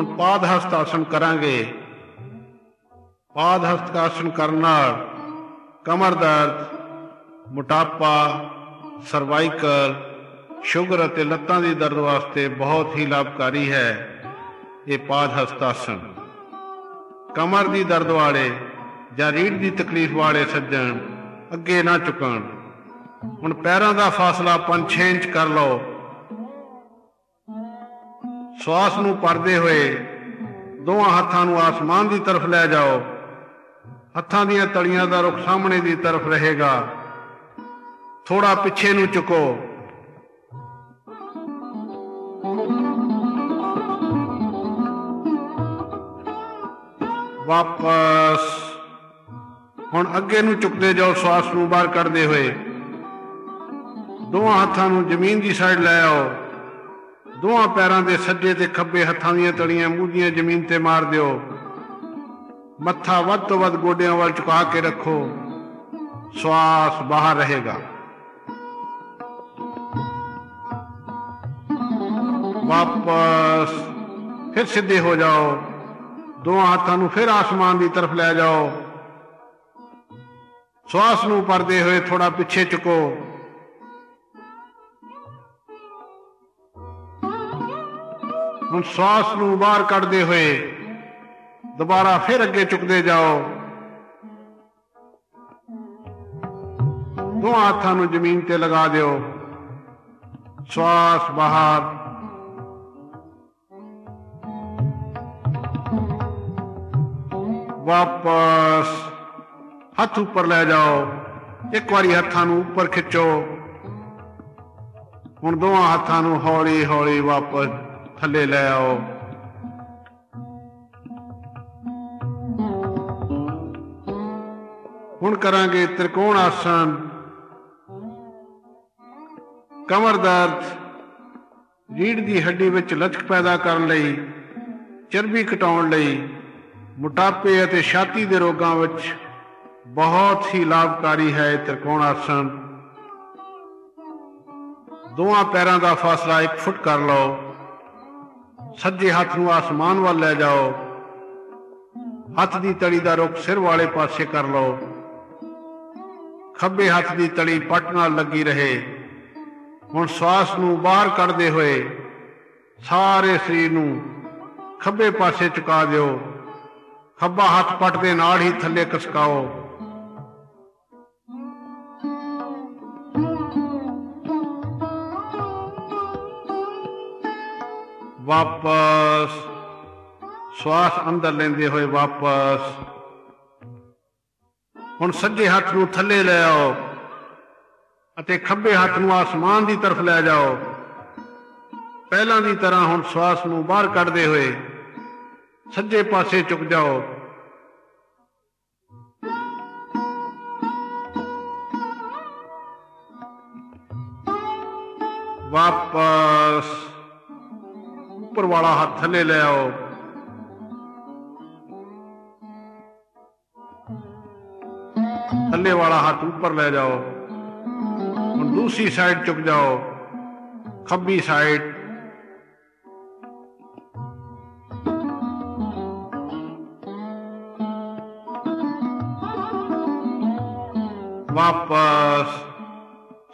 ਹੁਣ ਪਾਦ ਹਸਤ ਆਸਣ ਕਰਾਂਗੇ। ਪਾਦ ਹਸਤ ਆਸਣ ਕਰਨ ਨਾਲ ਕਮਰ ਦਰਦ, ਮੋਟਾਪਾ, ਸਰਵਾਈਕਲ, ਸ਼ੂਗਰ ਅਤੇ ਲੱਤਾਂ ਦੀ ਦਰਦ ਵਾਸਤੇ ਬਹੁਤ ਹੀ ਲਾਭਕਾਰੀ ਹੈ ਇਹ ਪਾਦ ਹਸਤ ਆਸਣ। ਕਮਰ ਦੀ ਦਰਦ ਵਾਲੇ ਜਾਂ ਰੀੜ੍ਹ ਦੀ ਤਕਲੀਫ ਵਾਲੇ ਸੱਜਣ ਅੱਗੇ ਨਾ ਝੁਕਣ। ਹੁਣ ਪੈਰਾਂ ਦਾ ਫਾਸਲਾ 5-6 ਇੰਚ ਕਰ ਲਓ। ਸਵਾਸ ਨੂੰ ਪਰਦੇ ਹੋਏ ਦੋਹਾਂ ਹੱਥਾਂ ਨੂੰ ਆਸਮਾਨ ਦੀ ਤਰਫ ਲੈ ਜਾਓ। ਹੱਥਾਂ ਦੀਆਂ ਤਲੀਆਂ ਦਾ ਰੁਖ ਸਾਹਮਣੇ ਦੀ ਤਰਫ ਰਹੇਗਾ। ਥੋੜਾ ਪਿੱਛੇ ਨੂੰ ਝੁਕੋ ਵਾਪਸ। ਹੁਣ ਅੱਗੇ ਨੂੰ ਝੁਕਦੇ ਜਾਓ, ਸਵਾਸ ਨੂੰ ਬਾਹਰ ਕੱਢਦੇ ਹੋਏ। ਦੋਹਾਂ ਹੱਥਾਂ ਨੂੰ ਜ਼ਮੀਨ ਦੀ ਸਾਈਡ ਲੈ ਆਓ। ਦੋਹਾਂ ਪੈਰਾਂ ਦੇ ਸੱਜੇ ਤੇ ਖੱਬੇ ਹੱਥਾਂ ਦੀਆਂ ਤਲੀਆਂ ਮੂੰਹ ਜ਼ਮੀਨ ਤੇ ਮਾਰ ਦਿਓ। ਮੱਥਾ ਵੱਧ ਤੋਂ ਵੱਧ ਗੋਡਿਆਂ ਵੱਲ ਝੁਕਾ ਕੇ ਰੱਖੋ। ਸਵਾਸ ਬਾਹਰ ਰਹੇਗਾ। ਵਾਪਸ ਫਿਰ ਸਿੱਧੇ ਹੋ ਜਾਓ। ਦੋਹਾਂ ਹੱਥਾਂ ਨੂੰ ਫਿਰ ਆਸਮਾਨ ਦੀ ਤਰਫ ਲੈ ਜਾਓ। ਸਵਾਸ ਨੂੰ ਪਰਦੇ ਹੋਏ ਥੋੜਾ ਪਿੱਛੇ ਝੁਕੋ। ਹੁਣ ਸਵਾਸ ਨੂੰ ਬਾਹਰ ਕੱਢਦੇ ਹੋਏ ਦੁਬਾਰਾ ਫਿਰ ਅੱਗੇ ਚੁੱਕਦੇ ਜਾਓ। ਦੋਹਾਂ ਹੱਥਾਂ ਨੂੰ ਜ਼ਮੀਨ ਤੇ ਲਗਾ ਦਿਓ। ਸਵਾਸ ਬਾਹਰ। ਵਾਪਸ ਹੱਥ ਉੱਪਰ ਲੈ ਜਾਓ। ਇੱਕ ਵਾਰੀ ਹੱਥਾਂ ਨੂੰ ਉੱਪਰ ਖਿੱਚੋ। ਹੁਣ ਦੋਹਾਂ ਹੱਥਾਂ ਨੂੰ ਹੌਲੀ ਹੌਲੀ ਵਾਪਸ ਥੱਲੇ ਲੈ ਆਓ। ਹੁਣ ਕਰਾਂਗੇ ਤ੍ਰਿਕੋਣ ਆਸਣ। ਕਮਰ ਦਰਦ ਰੀੜ ਦੀ ਹੱਡੀ ਵਿੱਚ ਲਚਕ ਪੈਦਾ ਕਰਨ ਲਈ, ਚਰਬੀ ਘਟਾਉਣ ਲਈ, ਮੋਟਾਪੇ ਅਤੇ ਛਾਤੀ ਦੇ ਰੋਗਾਂ ਵਿੱਚ ਬਹੁਤ ਹੀ ਲਾਭਕਾਰੀ ਹੈ ਇਹ ਤ੍ਰਿਕੋਣ ਆਸਣ। ਦੋਹਾਂ ਪੈਰਾਂ ਦਾ ਫਾਸਲਾ 1 ਫੁੱਟ ਕਰ ਲਓ। ਸੱਜੇ ਹੱਥ ਨੂੰ ਆਸਮਾਨ ਵੱਲ ਲੈ ਜਾਓ। ਹੱਥ ਦੀ ਤੜੀ ਦਾ ਰੁਖ ਸਿਰ ਵਾਲੇ ਪਾਸੇ ਕਰ ਲਓ। ਖੱਬੇ ਹੱਥ ਦੀ ਤੜੀ ਪੱਟ ਨਾਲ ਲੱਗੀ ਰਹੇ। ਹੁਣ ਸਵਾਸ ਨੂੰ ਬਾਹਰ ਕੱਢਦੇ ਹੋਏ ਸਾਰੇ ਸਰੀਰ ਨੂੰ ਖੱਬੇ ਪਾਸੇ ਝੁਕਾ ਦਿਓ। ਖੱਬਾ ਹੱਥ ਪੱਟ ਦੇ ਨਾਲ ਹੀ ਥੱਲੇ ਕਸਕਾਓ ਵਾਪਸ। ਸਵਾਸ ਅੰਦਰ ਲੈਂਦੇ ਹੋਏ ਵਾਪਸ। ਹੁਣ ਸੱਜੇ ਹੱਥ ਨੂੰ ਥੱਲੇ ਲੈ ਆਓ ਅਤੇ ਖੱਬੇ ਹੱਥ ਨੂੰ ਆਸਮਾਨ ਦੀ ਤਰਫ ਲੈ ਜਾਓ। ਪਹਿਲਾਂ ਦੀ ਤਰ੍ਹਾਂ ਹੁਣ ਸਵਾਸ ਨੂੰ ਬਾਹਰ ਕੱਢਦੇ ਹੋਏ ਸੱਜੇ ਪਾਸੇ ਝੁਕ ਜਾਓ। ਵਾਪਸ। ਉੱਪਰ ਵਾਲਾ ਹੱਥ ਥੱਲੇ ਲੈ ਆਓ। ਥੱਲੇ ਵਾਲਾ ਹੱਥ ਉੱਪਰ ਲੈ ਜਾਓ। ਹੁਣ ਦੂਸਰੀ ਸਾਈਡ ਚੁੱਕ ਜਾਓ। ਖੱਬੀ ਸਾਈਡ ਵਾਪਸ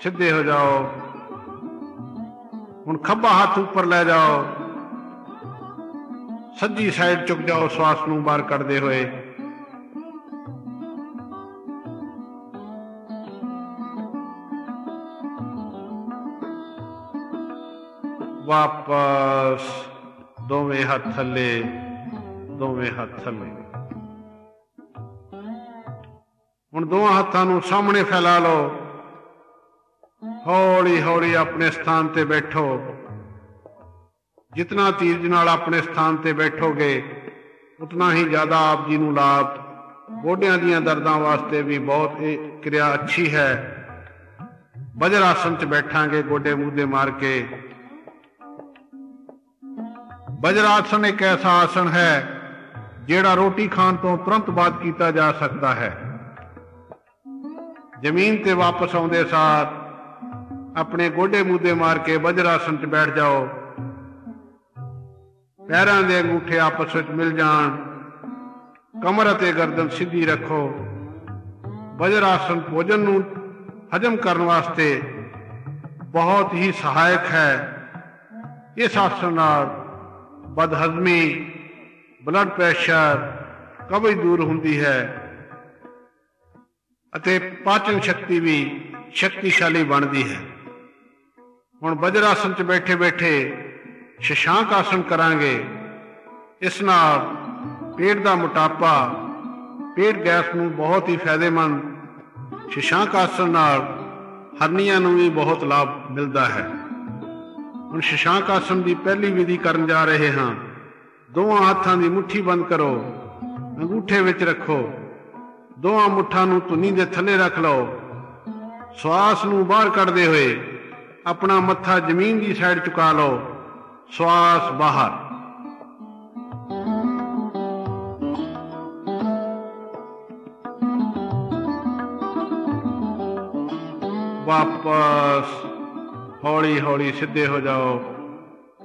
ਸਿੱਧੇ ਹੋ ਜਾਓ। ਹੁਣ ਖੱਬਾ ਹੱਥ ਉੱਪਰ ਲੈ ਜਾਓ। ਸੱਜੀ ਸਾਈਡ ਚੁੱਕ ਜਾਓ, ਸਵਾਸ ਨੂੰ ਬਾਹਰ ਕੱਢਦੇ ਹੋਏ। ਵਾਪਸ ਦੋਵੇਂ ਹੱਥ ਥੱਲੇ, ਦੋਵੇਂ ਹੱਥ ਥੱਲੇ। ਹੁਣ ਦੋਹਾਂ ਹੱਥਾਂ ਨੂੰ ਸਾਹਮਣੇ ਫੈਲਾ ਲਓ। ਹੌਲੀ ਹੌਲੀ ਆਪਣੇ ਸਥਾਨ ਤੇ ਬੈਠੋ। ਜਿਤਨਾ ਤੀਰਜ ਨਾਲ ਆਪਣੇ ਸਥਾਨ ਤੇ ਬੈਠੋਗੇ, ਉਤਨਾ ਹੀ ਜ਼ਿਆਦਾ ਆਪ ਜੀ ਨੂੰ ਲਾਭ। ਗੋਡਿਆਂ ਦੀਆਂ ਦਰਦਾਂ ਵਾਸਤੇ ਵੀ ਬਹੁਤ ਇਹ ਕਿਰਿਆ ਅੱਛੀ ਹੈ। ਵਜਰ ਆਸਨ 'ਚ ਬੈਠਾਂਗੇ, ਗੋਡੇ ਮੂਦੇ ਮਾਰ ਕੇ। ਵਜਰ ਆਸਨ ਇੱਕ ਐਸਾ ਆਸਨ ਹੈ, ਜਿਹੜਾ ਰੋਟੀ ਖਾਣ ਤੋਂ ਤੁਰੰਤ ਬਾਅਦ ਕੀਤਾ ਜਾ ਸਕਦਾ ਹੈ। ਜ਼ਮੀਨ ਤੇ ਵਾਪਸ ਆਉਂਦੇ ਸਾਰ ਆਪਣੇ ਗੋਡੇ ਮੂਦੇ ਮਾਰ ਕੇ ਵਜਰ ਆਸਨ 'ਚ ਬੈਠ ਜਾਓ। ਪੈਰਾਂ ਦੇ ਅੰਗੂਠੇ ਆਪਸ ਵਿੱਚ ਮਿਲ ਜਾਣ। ਕਮਰ ਅਤੇ ਗਰਦਨ ਸਿੱਧੀ ਰੱਖੋ। ਵਜਰ ਆਸਨ ਭੋਜਨ ਨੂੰ ਹਜਮ ਕਰਨ ਵਾਸਤੇ ਬਹੁਤ ਹੀ ਸਹਾਇਕ ਹੈ। ਇਸ ਆਸਨ ਨਾਲ ਬਦਹਜ਼ਮੀ ਬਲੱਡ ਪ੍ਰੈਸ਼ਰ ਕਬਜ਼ ਦੂਰ ਹੁੰਦੀ ਹੈ ਅਤੇ ਪਾਚਨ ਸ਼ਕਤੀ ਵੀ ਸ਼ਕਤੀਸ਼ਾਲੀ ਬਣਦੀ ਹੈ। ਹੁਣ ਵਜਰ ਆਸਨ 'ਚ ਬੈਠੇ ਬੈਠੇ ਸ਼ਸ਼ਾਂਕ ਆਸਨ ਕਰਾਂਗੇ। ਇਸ ਨਾਲ ਪੇਟ ਦਾ ਮੋਟਾਪਾ, ਪੇਟ ਗੈਸ ਨੂੰ ਬਹੁਤ ਹੀ ਫਾਇਦੇਮੰਦ ਸ਼ਸ਼ਾਂਕ ਆਸਣ ਨਾਲ ਹਰਨੀਆਂ ਨੂੰ ਵੀ ਬਹੁਤ ਲਾਭ ਮਿਲਦਾ ਹੈ। ਹੁਣ ਸ਼ਸ਼ਾਂਕ ਆਸਨ ਦੀ ਪਹਿਲੀ ਵਿਧੀ ਕਰਨ ਜਾ ਰਹੇ ਹਾਂ। ਦੋਵਾਂ ਹੱਥਾਂ ਦੀ ਮੁਠੀ ਬੰਦ ਕਰੋ, ਅੰਗੂਠੇ ਵਿੱਚ ਰੱਖੋ। ਦੋਵਾਂ ਮੁੱਠਾਂ ਨੂੰ ਧੁਨੀ ਦੇ ਥੱਲੇ ਰੱਖ ਲਓ। ਸਵਾਸ ਨੂੰ ਬਾਹਰ ਕੱਢਦੇ ਹੋਏ ਆਪਣਾ ਮੱਥਾ ਜ਼ਮੀਨ ਦੀ ਸਾਈਡ ਝੁਕਾ ਲਓ। ਸਵਾਸ ਬਾਹਰ ਵਾਪਸ ਹੌਲੀ ਹੌਲੀ ਸਿੱਧੇ ਹੋ ਜਾਓ